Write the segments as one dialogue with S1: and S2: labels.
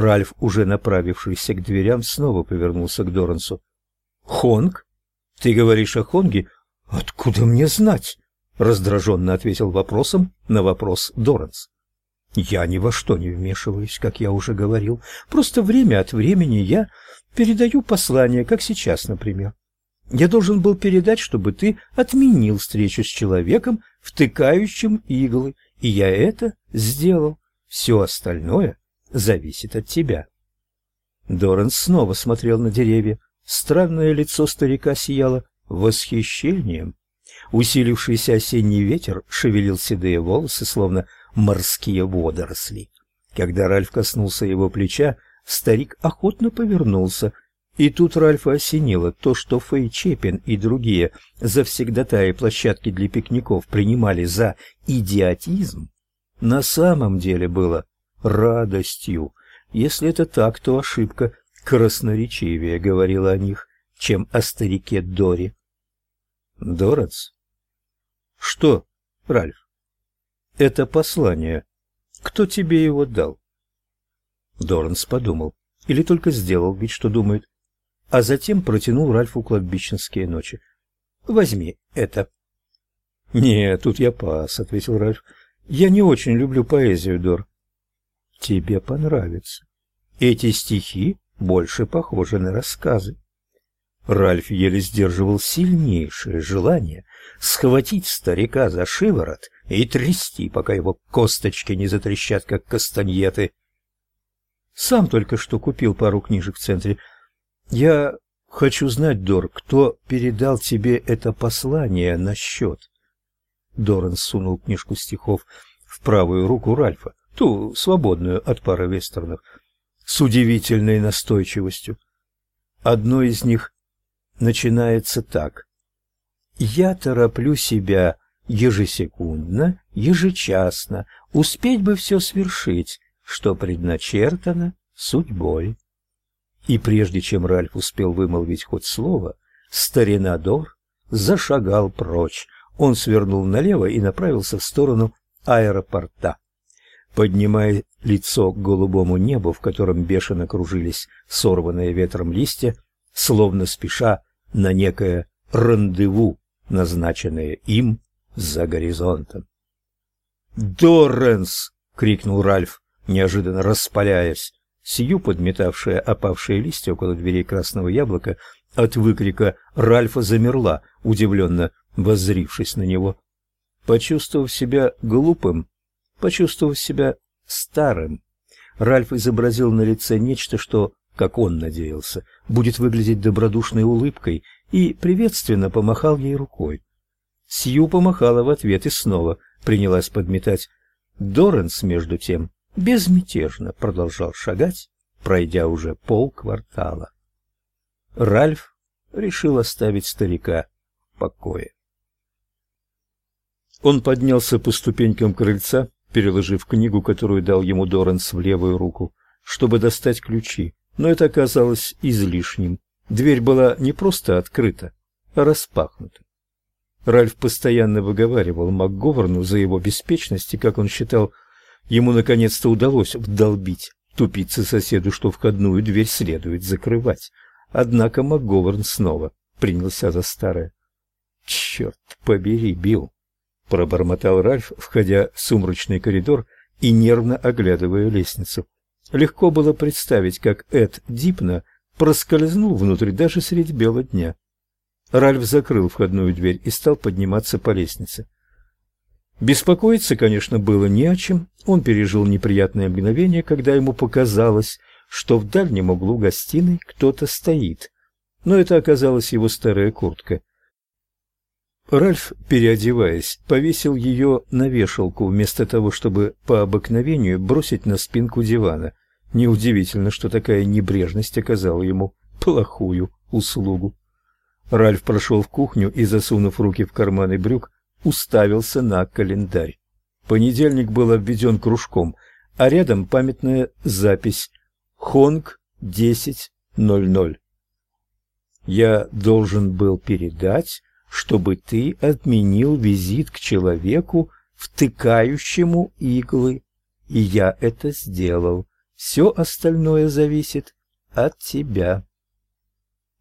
S1: Ральф, уже направившийся к дверям, снова повернулся к Дорансу. «Хонг? Ты говоришь о Хонге? Откуда мне знать?» Раздраженно ответил вопросом на вопрос Доранс. «Я ни во что не вмешиваюсь, как я уже говорил. Просто время от времени я передаю послание, как сейчас, например. Я должен был передать, чтобы ты отменил встречу с человеком, втыкающим иглы, и я это сделал. Все остальное зависит от тебя. Доран снова смотрел на деревья. Странное лицо старика сияло восхищением. Усилившийся осенний ветер шевелил седые волосы, словно морские водоросли. Когда Ральф коснулся его плеча, старик охотно повернулся, и тут Ральфа осенило то, что Фэй Чепин и другие завсегдатаи площадки для пикников принимали за идиотизм, на самом деле было радостью. Если это так, то ошибка красноречивее говорила о них, чем о старике Дори. Дорац? Что, Ральф? Это послание. Кто тебе его дал? Доранс подумал, или только сделал вид, что думает, а затем протянул Ральфу кладбищенские ночи. Возьми это. Нет, тут я пас, ответил Ральф. Я не очень люблю поэзию, Дор. Тебе понравится. Эти стихи больше похожи на рассказы. Ральф еле сдерживал сильнейшее желание схватить старика за шиворот и трясти, пока его косточки не затрещат, как кастаньеты. Сам только что купил пару книжек в центре. Я хочу знать, Дор, кто передал тебе это послание на счет?» Доран сунул книжку стихов в правую руку Ральфа ту свободную от пары вестернов, с удивительной настойчивостью. Одно из них начинается так. «Я тороплю себя ежесекундно, ежечасно, успеть бы все свершить, что предначертано судьбой». И прежде чем Ральф успел вымолвить хоть слово, старинадор зашагал прочь. Он свернул налево и направился в сторону аэропорта поднимая лицо к голубому небу, в котором бешено кружились сорванные ветром листья, словно спеша на некое рандеву, назначенное им за горизонтом. «Дорренс!» — крикнул Ральф, неожиданно распаляясь. Сию, подметавшая опавшие листья около дверей красного яблока, от выкрика Ральфа замерла, удивленно воззрившись на него. Почувствовав себя глупым, Почувствовав себя старым, Ральф изобразил на лице нечто, что, как он надеялся, будет выглядеть добродушной улыбкой, и приветственно помахал ей рукой. Сью помахала в ответ и снова принялась подметать. Доренс, между тем, безмятежно продолжал шагать, пройдя уже полквартала. Ральф решил оставить старика в покое. Он поднялся по ступенькам крыльца, переложив книгу, которую дал ему Доранс в левую руку, чтобы достать ключи. Но это оказалось излишним. Дверь была не просто открыта, а распахнута. Ральф постоянно выговаривал МакГоверну за его беспечность, и, как он считал, ему наконец-то удалось вдолбить тупице соседу, что входную дверь следует закрывать. Однако МакГоверн снова принялся за старое. «Черт побери, Билл! Пробормотал Ральф, входя в сумрачный коридор и нервно оглядывая лестницу. Легко было представить, как Эд Дипна проскользнул внутрь даже средь бела дня. Ральф закрыл входную дверь и стал подниматься по лестнице. Беспокоиться, конечно, было не о чем. Он пережил неприятное мгновение, когда ему показалось, что в дальнем углу гостиной кто-то стоит. Но это оказалась его старая куртка. Ральф, переодеваясь, повесил ее на вешалку вместо того, чтобы по обыкновению бросить на спинку дивана. Неудивительно, что такая небрежность оказала ему плохую услугу. Ральф прошел в кухню и, засунув руки в карманы брюк, уставился на календарь. Понедельник был обведен кружком, а рядом памятная запись «Хонг 10.00». Я должен был передать чтобы ты отменил визит к человеку, втыкающему иглы. И я это сделал. Все остальное зависит от тебя.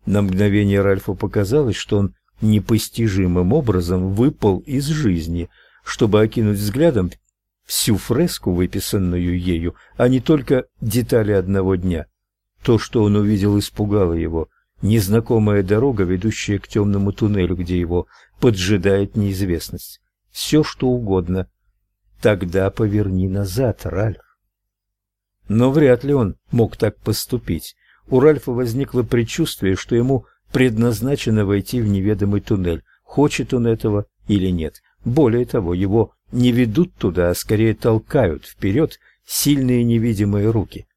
S1: На мгновение Ральфу показалось, что он непостижимым образом выпал из жизни, чтобы окинуть взглядом всю фреску, выписанную ею, а не только детали одного дня. То, что он увидел, испугало его. Незнакомая дорога, ведущая к темному туннелю, где его поджидает неизвестность. Все, что угодно. Тогда поверни назад, Ральф. Но вряд ли он мог так поступить. У Ральфа возникло предчувствие, что ему предназначено войти в неведомый туннель, хочет он этого или нет. Более того, его не ведут туда, а скорее толкают вперед сильные невидимые руки.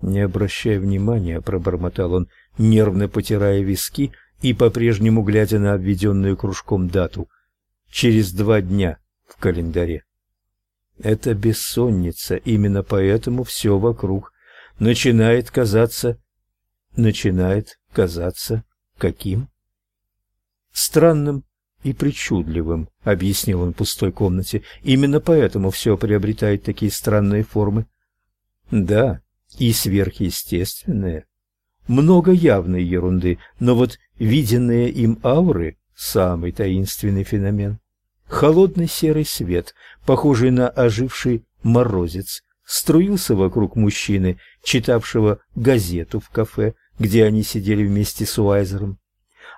S1: Не обращая внимания, пробормотал он, нервно потирая виски и по-прежнему глядя на обведенную кружком дату. Через два дня в календаре. Это бессонница, именно поэтому все вокруг начинает казаться начинает казаться каким? Странным и причудливым, объяснил он в пустой комнате. Именно поэтому все приобретает такие странные формы. Да, и сверхъестественные. Много явной ерунды, но вот виденные им ауры самый таинственный феномен. Холодный серый свет, похожий на оживший морозец, струился вокруг мужчины, читавшего газету в кафе, где они сидели вместе с Уайзером.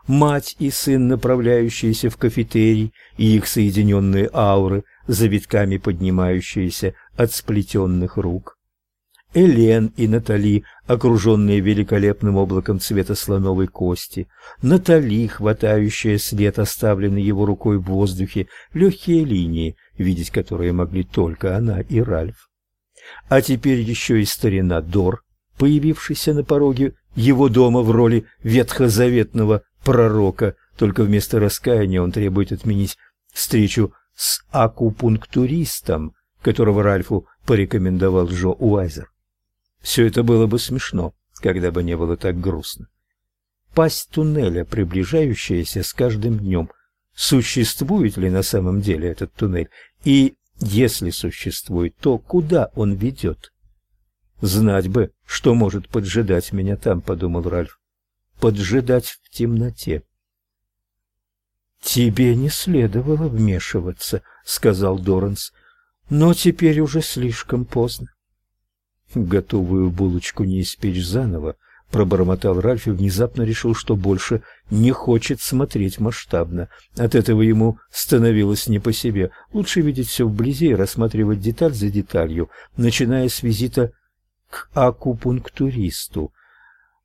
S1: Мать и сын, направляющиеся в кафетерий, и их соединенные ауры, завитками поднимающиеся от сплетенных рук. Элен и Натали, окруженные великолепным облаком цвета слоновой кости, Натали, хватающая след, оставленный его рукой в воздухе, легкие линии, видеть которые могли только она и Ральф. А теперь еще и старина Дор, появившийся на пороге его дома в роли ветхозаветного пророка, только вместо раскаяния он требует отменить встречу с акупунктуристом, которого Ральфу порекомендовал Джо Уайзер. Все это было бы смешно, когда бы не было так грустно. Пасть туннеля, приближающаяся с каждым днем. Существует ли на самом деле этот туннель? И если существует, то куда он ведет? Знать бы, что может поджидать меня там, подумал Ральф. Поджидать в темноте. Тебе не следовало вмешиваться, сказал Доранс. Но теперь уже слишком поздно. Готовую булочку не испечь заново, пробормотал Ральф и внезапно решил, что больше не хочет смотреть масштабно. От этого ему становилось не по себе. Лучше видеть все вблизи и рассматривать деталь за деталью, начиная с визита к акупунктуристу.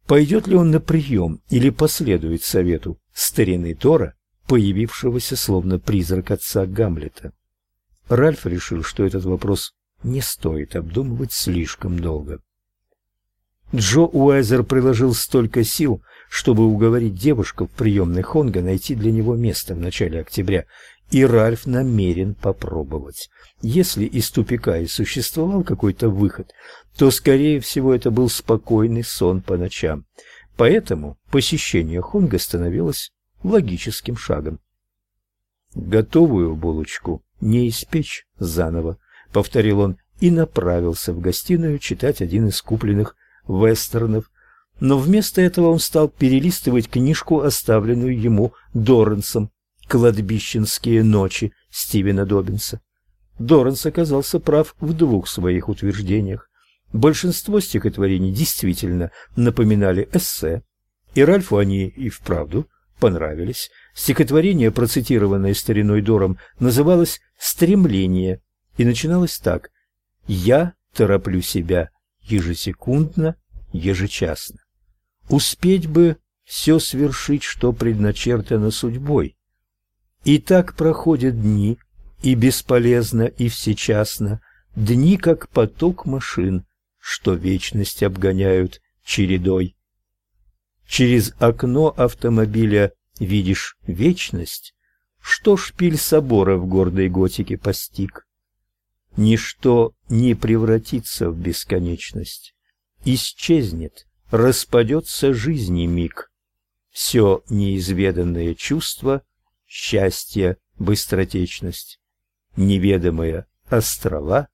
S1: Пойдет ли он на прием или последует совету старины Тора, появившегося словно призрак отца Гамлета? Ральф решил, что этот вопрос не стоит обдумывать слишком долго. Джо Уайзер приложил столько сил, чтобы уговорить девушку в приемной Хонга найти для него место в начале октября, и Ральф намерен попробовать. Если из тупика и существовал какой-то выход, то, скорее всего, это был спокойный сон по ночам. Поэтому посещение Хонга становилось логическим шагом. «Готовую булочку не испечь заново», — повторил он и направился в гостиную читать один из купленных вестернов, но вместо этого он стал перелистывать книжку, оставленную ему Дорренсом «Кладбищенские ночи» Стивена Добинса. Дорренс оказался прав в двух своих утверждениях. Большинство стихотворений действительно напоминали эссе, и Ральфу они и вправду понравились. Стихотворение, процитированное стариной Дором, называлось «Стремление» и начиналось так «Я тороплю себя ежесекундно, ежечасно. Успеть бы все свершить, что предначертано судьбой, и так проходят дни, и бесполезно, и всечасно, дни, как поток машин, что вечность обгоняют чередой. Через окно автомобиля видишь вечность, что шпиль собора в гордой готике постиг. Ничто не превратится в бесконечность, исчезнет, распадется жизни миг. Все неизведанное чувство счастье, быстротечность, неведомые острова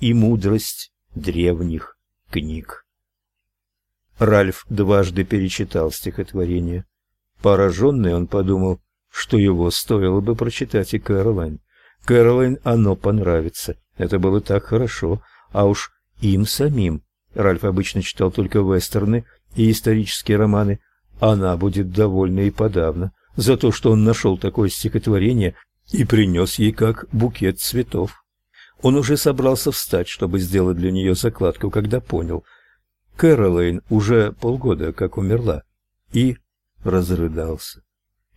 S1: и мудрость древних книг. Ральф дважды перечитал стихотворение. Пораженный он подумал, что его стоило бы прочитать и Кэролайн. Кэролайн оно понравится. Это было так хорошо, а уж им самим. Ральф обычно читал только вестерны и исторические романы. Она будет довольна и подавно за то, что он нашел такое стихотворение и принес ей как букет цветов. Он уже собрался встать, чтобы сделать для нее закладку, когда понял. Кэролайн уже полгода как умерла, и разрыдался.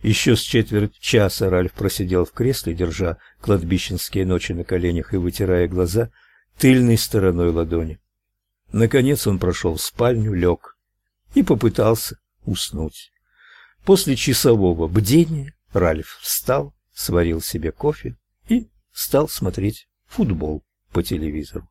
S1: Еще с четверть часа Ральф просидел в кресле, держа кладбищенские ночи на коленях и вытирая глаза тыльной стороной ладони. Наконец он прошел в спальню, лег и попытался уснуть. После часового бдения Ральф встал, сварил себе кофе и стал смотреть футбол по телевизору.